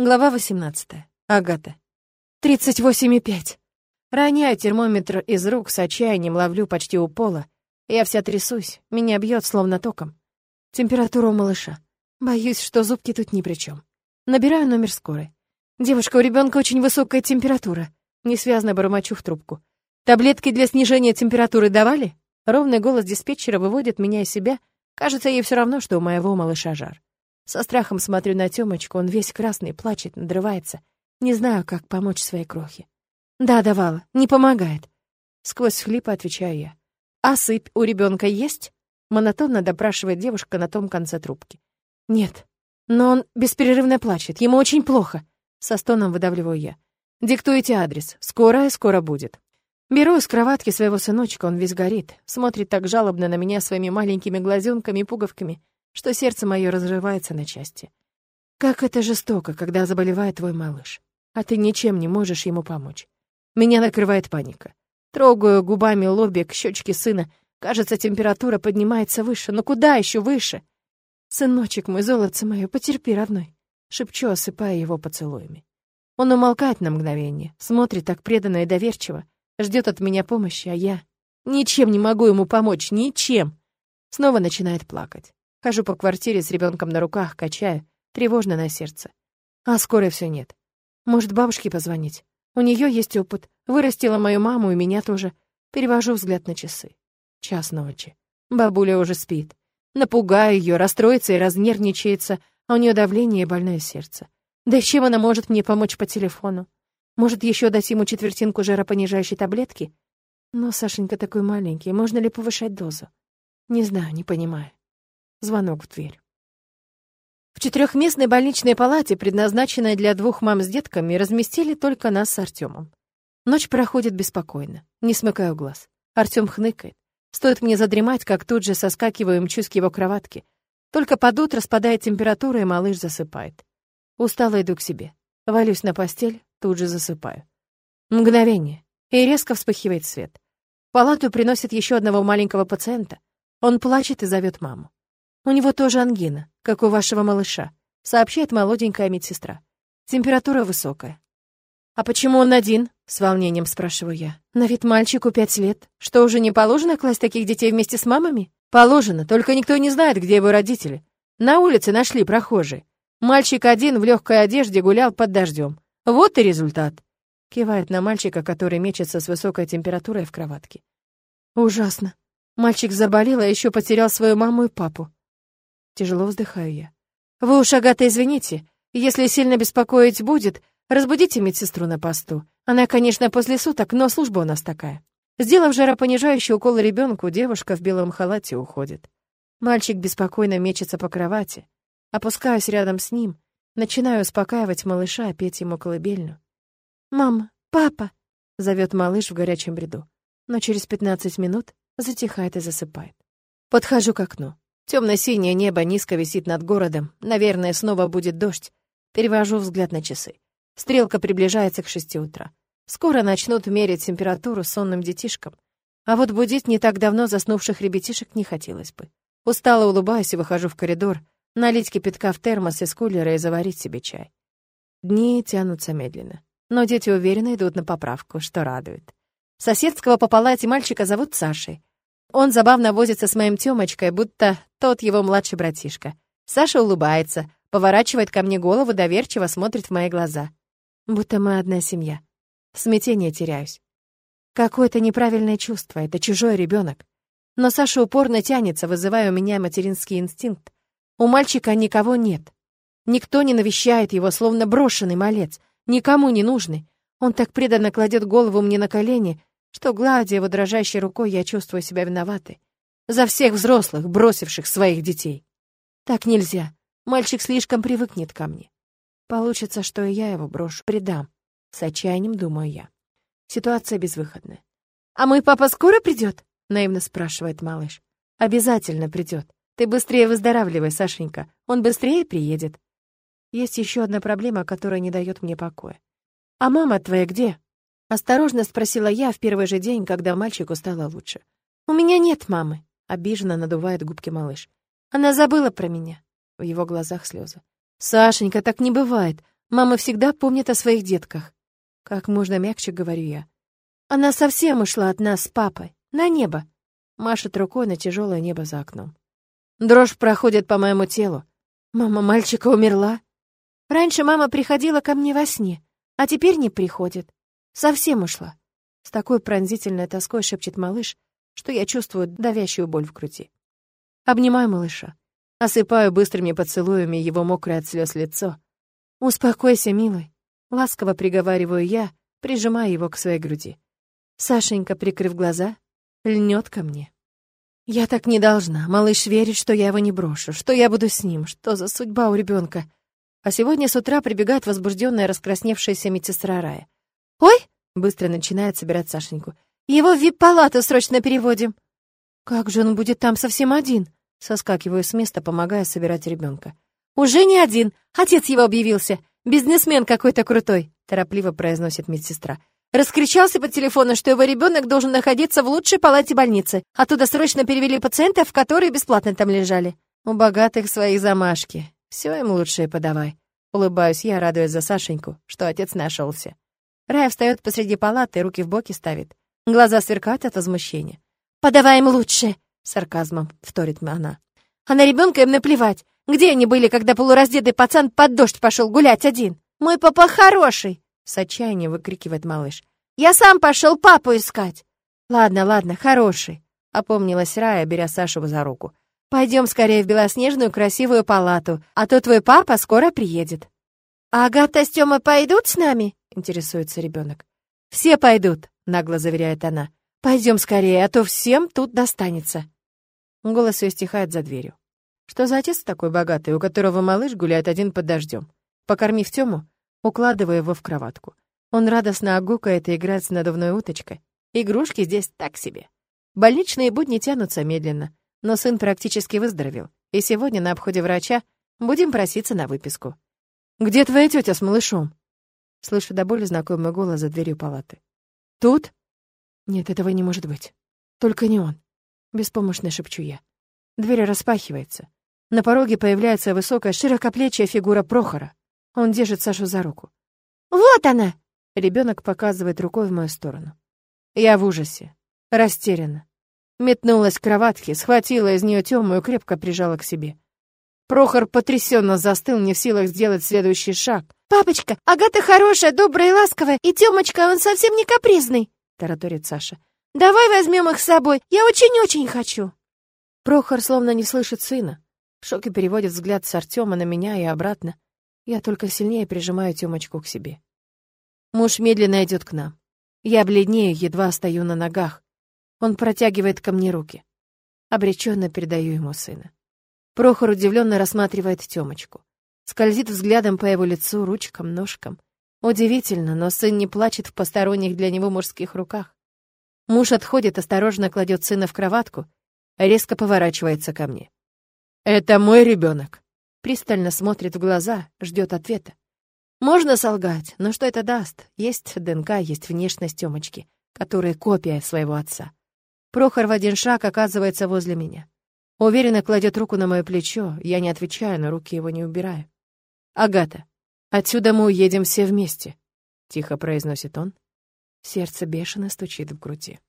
Глава 18. Агата. 38,5. Роняю термометр из рук, с отчаянием ловлю почти у пола. Я вся трясусь, меня бьет словно током. Температура у малыша. Боюсь, что зубки тут ни при чем. Набираю номер скорой. Девушка, у ребенка очень высокая температура. Несвязно бормочу в трубку. Таблетки для снижения температуры давали? Ровный голос диспетчера выводит меня из себя. Кажется, ей все равно, что у моего малыша жар. Со страхом смотрю на Тёмочку, он весь красный, плачет, надрывается. Не знаю, как помочь своей крохе. Да, давала, не помогает. Сквозь хлипы отвечаю я. А сыпь у ребенка есть? Монотонно допрашивает девушка на том конце трубки. Нет. Но он бесперерывно плачет, ему очень плохо. Со стоном выдавливаю я. Диктуйте адрес. Скорая скоро будет. Беру из кроватки своего сыночка, он весь горит, смотрит так жалобно на меня своими маленькими глазенками и пуговками, что сердце мое разрывается на части. Как это жестоко, когда заболевает твой малыш, а ты ничем не можешь ему помочь. Меня накрывает паника. Трогаю губами лобик щечки сына. Кажется, температура поднимается выше. Но куда еще выше? Сыночек мой, золотце мое, потерпи, родной. Шепчу, осыпая его поцелуями. Он умолкает на мгновение, смотрит так преданно и доверчиво, ждет от меня помощи, а я ничем не могу ему помочь, ничем. Снова начинает плакать. Хожу по квартире с ребенком на руках, качаю, тревожно на сердце. А скорой все нет. Может, бабушке позвонить? У нее есть опыт. Вырастила мою маму и меня тоже. Перевожу взгляд на часы. Час ночи. Бабуля уже спит. Напугаю ее, расстроится и разнервничается, а у нее давление и больное сердце. Да и чем она может мне помочь по телефону? Может, еще дать ему четвертинку жаропонижающей таблетки? Но Сашенька такой маленький, можно ли повышать дозу? Не знаю, не понимаю. Звонок в дверь. В четырехместной больничной палате, предназначенной для двух мам с детками, разместили только нас с Артемом. Ночь проходит беспокойно, не смыкаю глаз. Артем хныкает. Стоит мне задремать, как тут же соскакиваю и мчусь к его кроватке. Только под утро спадает температура, и малыш засыпает. Устало иду к себе. Валюсь на постель, тут же засыпаю. Мгновение, и резко вспыхивает свет. В палату приносят еще одного маленького пациента. Он плачет и зовет маму. У него тоже ангина, как у вашего малыша, сообщает молоденькая медсестра. Температура высокая. А почему он один? С волнением спрашиваю я. На вид мальчику пять лет. Что, уже не положено класть таких детей вместе с мамами? Положено, только никто не знает, где его родители. На улице нашли прохожие. Мальчик один в легкой одежде гулял под дождем. Вот и результат. Кивает на мальчика, который мечется с высокой температурой в кроватке. Ужасно. Мальчик заболел, а еще потерял свою маму и папу. Тяжело вздыхаю я. «Вы уж, Агата, извините. Если сильно беспокоить будет, разбудите медсестру на посту. Она, конечно, после суток, но служба у нас такая». Сделав жаропонижающий укол ребенку, девушка в белом халате уходит. Мальчик беспокойно мечется по кровати. Опускаюсь рядом с ним, начинаю успокаивать малыша, петь ему колыбельную. «Мама! Папа!» — зовет малыш в горячем бреду. Но через пятнадцать минут затихает и засыпает. Подхожу к окну. Темно-синее небо низко висит над городом. Наверное, снова будет дождь. Перевожу взгляд на часы. Стрелка приближается к шести утра. Скоро начнут мерить температуру сонным детишкам. А вот будить не так давно заснувших ребятишек не хотелось бы. Устало улыбаюсь и выхожу в коридор, налить кипятка в термос из кулера и заварить себе чай. Дни тянутся медленно. Но дети уверенно идут на поправку, что радует. Соседского по палате мальчика зовут Сашей. Он забавно возится с моим Тёмочкой, будто тот его младший братишка. Саша улыбается, поворачивает ко мне голову, доверчиво смотрит в мои глаза. Будто мы одна семья. В смятении теряюсь. Какое-то неправильное чувство, это чужой ребенок. Но Саша упорно тянется, вызывая у меня материнский инстинкт. У мальчика никого нет. Никто не навещает его, словно брошенный малец, никому не нужный. Он так преданно кладет голову мне на колени, что, гладя его дрожащей рукой, я чувствую себя виноватой. За всех взрослых, бросивших своих детей. Так нельзя. Мальчик слишком привыкнет ко мне. Получится, что и я его брошу, предам. С отчаянием думаю я. Ситуация безвыходная. «А мой папа скоро придет? наивно спрашивает малыш. «Обязательно придет. Ты быстрее выздоравливай, Сашенька. Он быстрее приедет». Есть еще одна проблема, которая не дает мне покоя. «А мама твоя где?» Осторожно спросила я в первый же день, когда мальчику стало лучше. «У меня нет мамы», — обиженно надувает губки малыш. «Она забыла про меня». В его глазах слезы. «Сашенька, так не бывает. Мама всегда помнит о своих детках. Как можно мягче говорю я. Она совсем ушла от нас с папой. На небо. Машет рукой на тяжелое небо за окном. Дрожь проходит по моему телу. Мама мальчика умерла. Раньше мама приходила ко мне во сне, а теперь не приходит. Совсем ушла. С такой пронзительной тоской шепчет малыш, что я чувствую давящую боль в груди. Обнимаю малыша. Осыпаю быстрыми поцелуями его мокрое от слез лицо. «Успокойся, милый», — ласково приговариваю я, прижимая его к своей груди. Сашенька, прикрыв глаза, льнет ко мне. Я так не должна. Малыш верит, что я его не брошу, что я буду с ним. Что за судьба у ребенка? А сегодня с утра прибегает возбужденная раскрасневшаяся медсестра Рая. «Ой!» — быстро начинает собирать Сашеньку. «Его в вип-палату срочно переводим!» «Как же он будет там совсем один?» Соскакиваю с места, помогая собирать ребенка. «Уже не один. Отец его объявился. Бизнесмен какой-то крутой», — торопливо произносит медсестра. Раскричался по телефону, что его ребенок должен находиться в лучшей палате больницы. Оттуда срочно перевели пациентов, которые бесплатно там лежали. У богатых свои замашки. Все им лучшее подавай. Улыбаюсь я, радуясь за Сашеньку, что отец нашелся. Рая встает посреди палаты, руки в боки ставит. Глаза сверкают от возмущения. «Подавай им лучше!» — сарказмом вторит она. «А на ребенка им наплевать. Где они были, когда полураздетый пацан под дождь пошел гулять один? Мой папа хороший!» С отчаянием выкрикивает малыш. «Я сам пошел папу искать!» «Ладно, ладно, хороший», — опомнилась Рая, беря Сашу за руку. «Пойдем скорее в белоснежную красивую палату, а то твой папа скоро приедет». «А Агата с Тёмой пойдут с нами?» — интересуется ребенок. «Все пойдут», — нагло заверяет она. «Пойдем скорее, а то всем тут достанется». Голос ее стихает за дверью. Что за отец такой богатый, у которого малыш гуляет один под дождем? Покормив Тему, укладывая его в кроватку. Он радостно огукает и играет с надувной уточкой. Игрушки здесь так себе. Больничные будни тянутся медленно, но сын практически выздоровел, и сегодня на обходе врача будем проситься на выписку. «Где твоя тетя с малышом?» Слышу до боли знакомый голос за дверью палаты. «Тут?» «Нет, этого не может быть. Только не он». Беспомощно шепчу я. Дверь распахивается. На пороге появляется высокая, широкоплечья фигура Прохора. Он держит Сашу за руку. «Вот она!» Ребенок показывает рукой в мою сторону. Я в ужасе, растеряна. Метнулась к кроватке, схватила из нее Тему и крепко прижала к себе. Прохор потрясенно застыл, не в силах сделать следующий шаг. «Папочка, Агата хорошая, добрая и ласковая, и Тёмочка, он совсем не капризный», — тараторит Саша. «Давай возьмем их с собой, я очень-очень хочу». Прохор словно не слышит сына. В шоке переводит взгляд с Артема на меня и обратно. Я только сильнее прижимаю Тёмочку к себе. Муж медленно идет к нам. Я бледнею, едва стою на ногах. Он протягивает ко мне руки. Обреченно передаю ему сына. Прохор удивленно рассматривает Тёмочку. Скользит взглядом по его лицу, ручкам, ножкам. Удивительно, но сын не плачет в посторонних для него мужских руках. Муж отходит, осторожно кладет сына в кроватку, резко поворачивается ко мне. «Это мой ребенок пристально смотрит в глаза, ждет ответа. Можно солгать, но что это даст? Есть ДНК, есть внешность Тёмочки, которая копия своего отца. Прохор в один шаг оказывается возле меня. Уверенно кладет руку на мое плечо, я не отвечаю, но руки его не убираю. «Агата, отсюда мы уедем все вместе», — тихо произносит он. Сердце бешено стучит в груди.